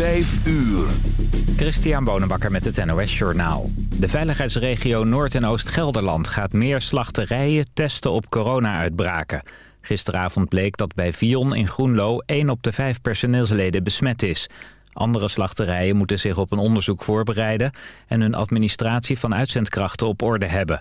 Vijf uur. Christian Bonenbakker met het NOS Journaal. De veiligheidsregio Noord- en Oost-Gelderland gaat meer slachterijen testen op corona-uitbraken. Gisteravond bleek dat bij Vion in Groenlo 1 op de 5 personeelsleden besmet is. Andere slachterijen moeten zich op een onderzoek voorbereiden... en hun administratie van uitzendkrachten op orde hebben.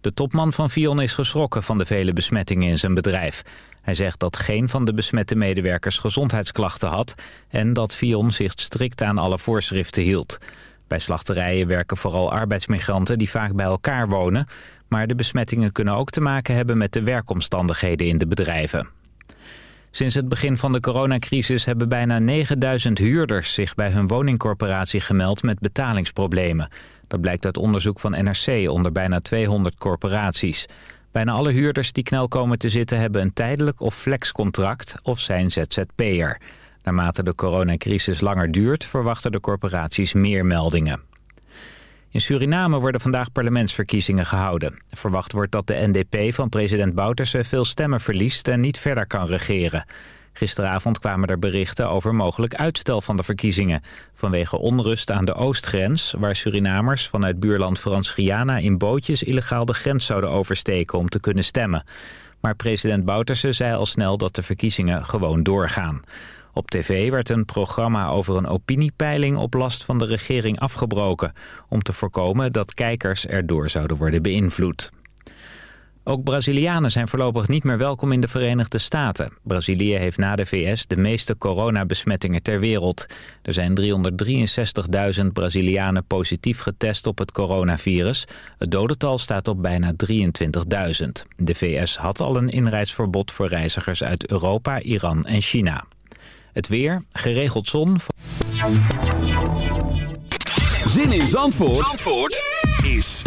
De topman van Vion is geschrokken van de vele besmettingen in zijn bedrijf. Hij zegt dat geen van de besmette medewerkers gezondheidsklachten had... en dat Vion zich strikt aan alle voorschriften hield. Bij slachterijen werken vooral arbeidsmigranten die vaak bij elkaar wonen... maar de besmettingen kunnen ook te maken hebben met de werkomstandigheden in de bedrijven. Sinds het begin van de coronacrisis hebben bijna 9000 huurders zich bij hun woningcorporatie gemeld met betalingsproblemen. Dat blijkt uit onderzoek van NRC onder bijna 200 corporaties. Bijna alle huurders die knel komen te zitten hebben een tijdelijk of flexcontract of zijn ZZP'er. Naarmate de coronacrisis langer duurt verwachten de corporaties meer meldingen. In Suriname worden vandaag parlementsverkiezingen gehouden. Verwacht wordt dat de NDP van president Bouterse veel stemmen verliest en niet verder kan regeren. Gisteravond kwamen er berichten over mogelijk uitstel van de verkiezingen... vanwege onrust aan de oostgrens... waar Surinamers vanuit buurland Frans-Guyana in bootjes illegaal de grens zouden oversteken om te kunnen stemmen. Maar president Bouterse zei al snel dat de verkiezingen gewoon doorgaan. Op tv werd een programma over een opiniepeiling op last van de regering afgebroken... om te voorkomen dat kijkers erdoor zouden worden beïnvloed. Ook Brazilianen zijn voorlopig niet meer welkom in de Verenigde Staten. Brazilië heeft na de VS de meeste coronabesmettingen ter wereld. Er zijn 363.000 Brazilianen positief getest op het coronavirus. Het dodental staat op bijna 23.000. De VS had al een inreisverbod voor reizigers uit Europa, Iran en China. Het weer, geregeld zon. Zin in Zandvoort, Zandvoort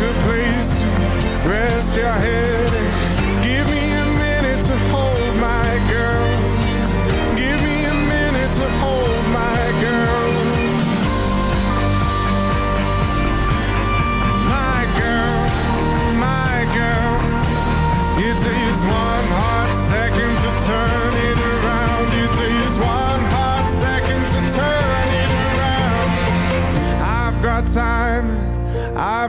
A place to rest your head.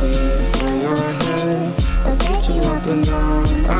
Coffee for your head. I'll get you up and down,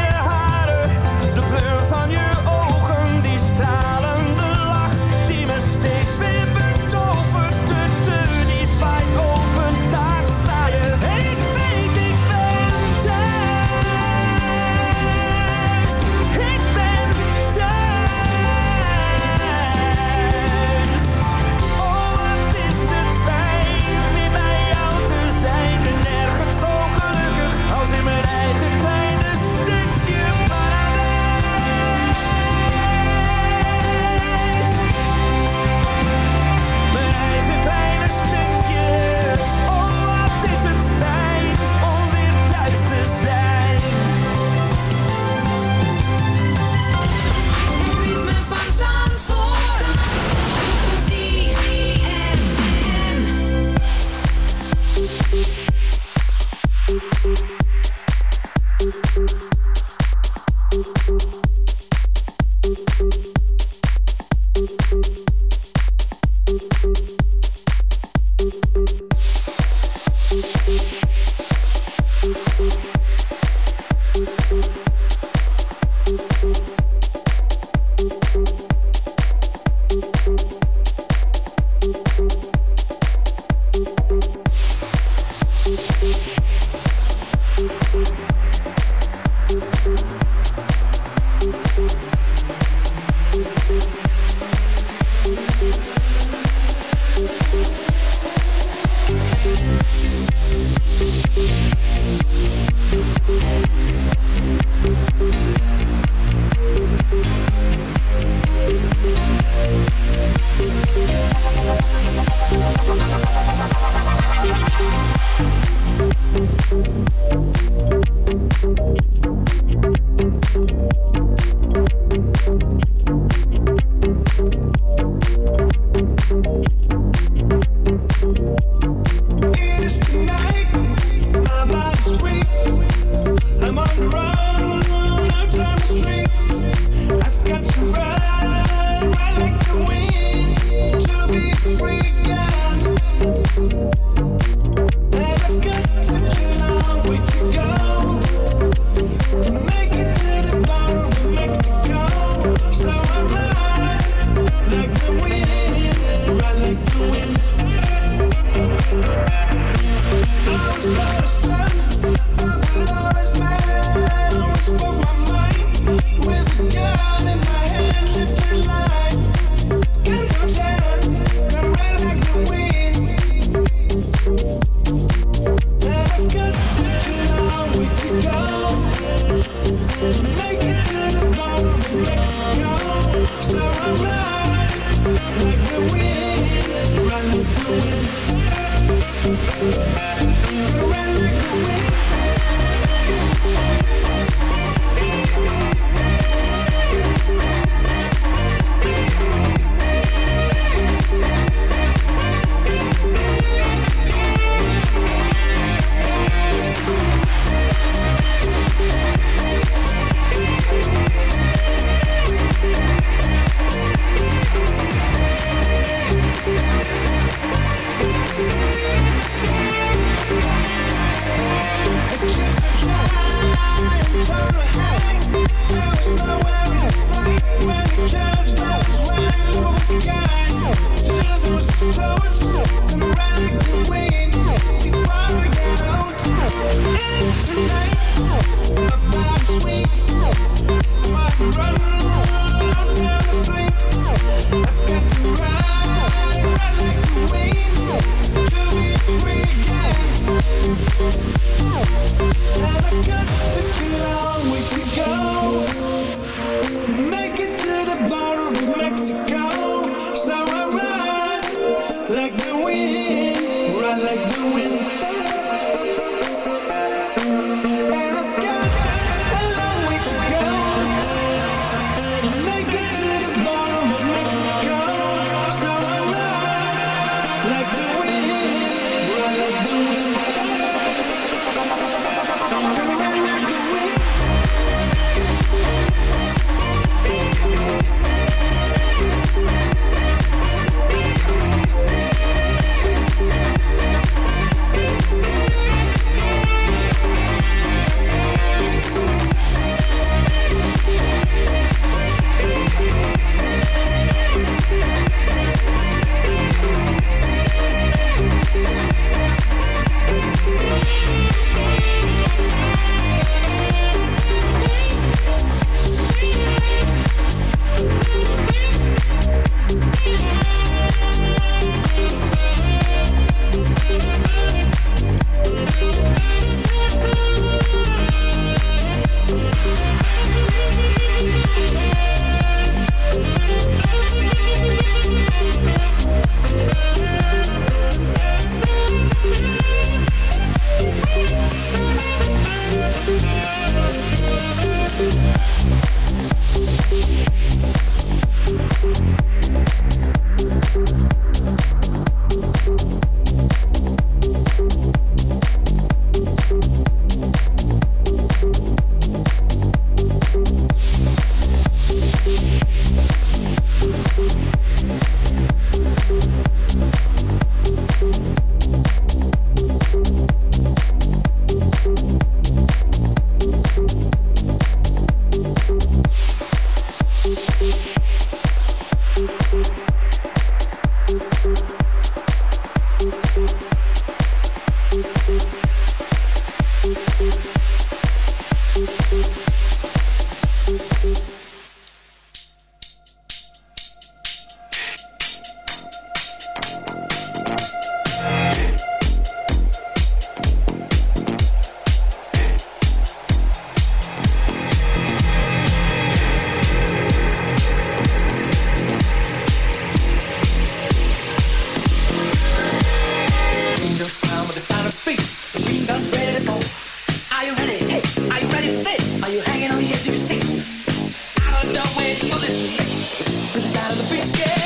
the sound of the beat.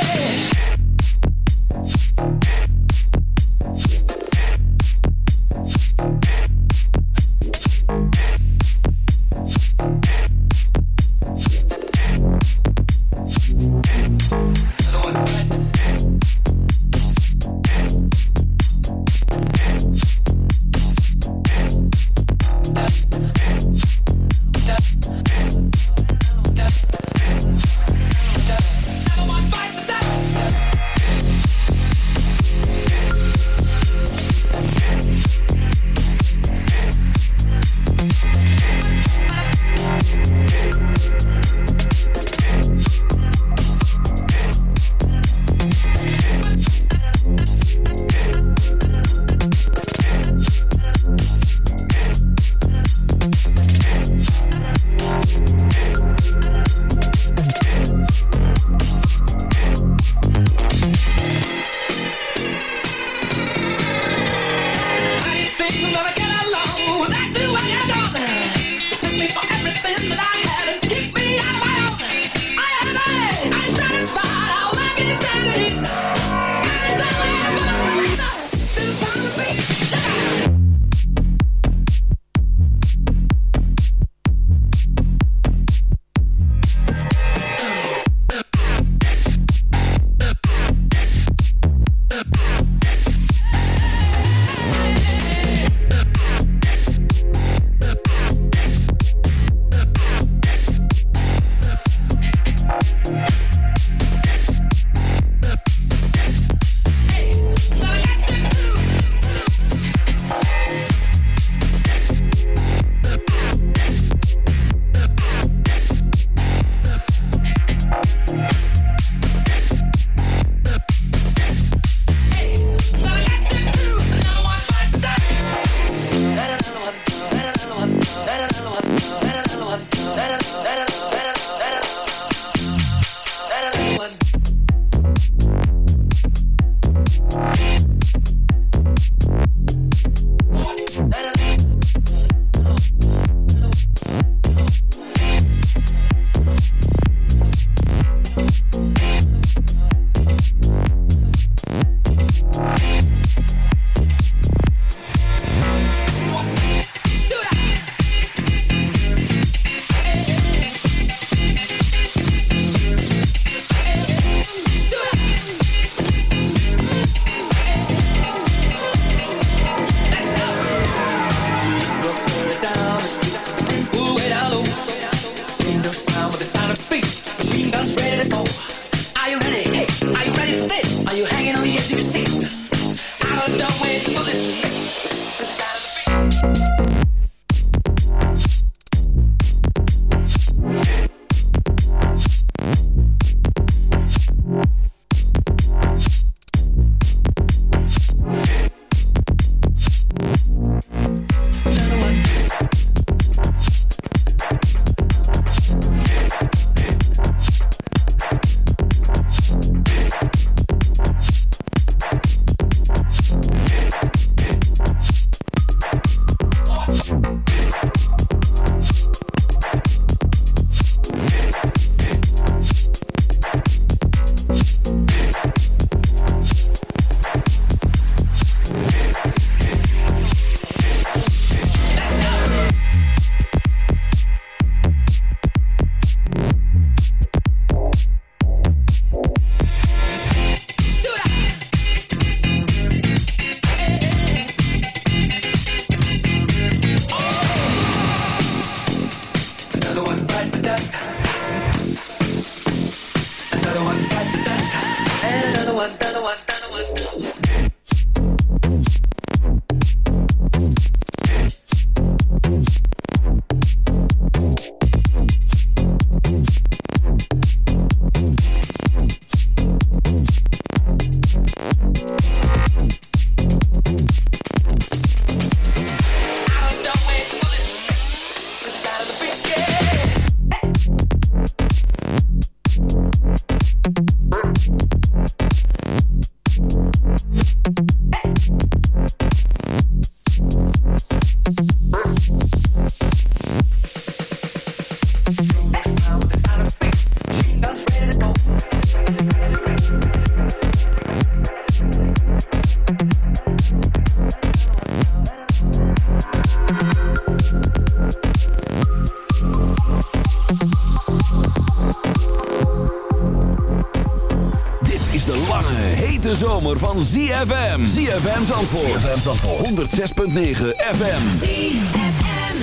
van ZFM. ZFM Zandvoort. ZFM Zandvoort. 106.9 FM. ZFM.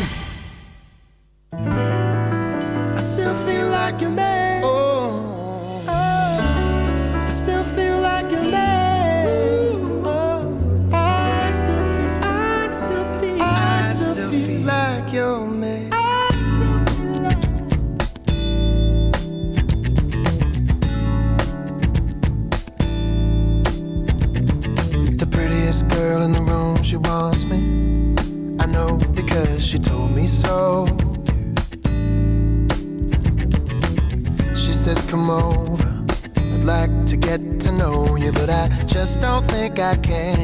I still feel like like your man. like I can.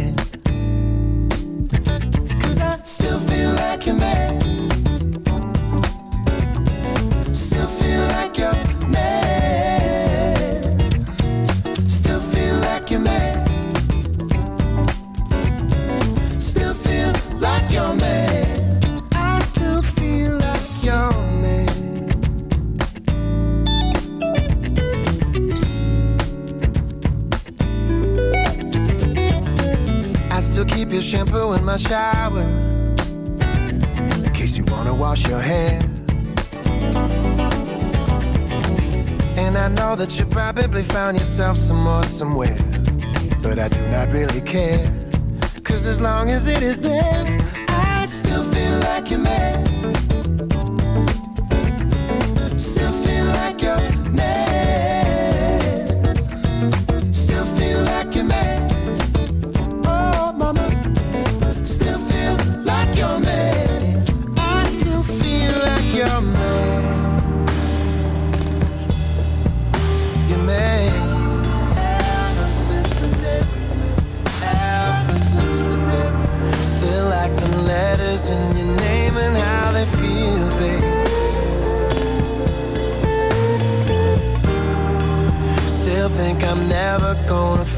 never gonna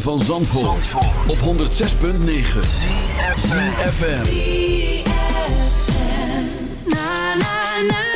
van Zandvoort, op 106.9 FM Na na na.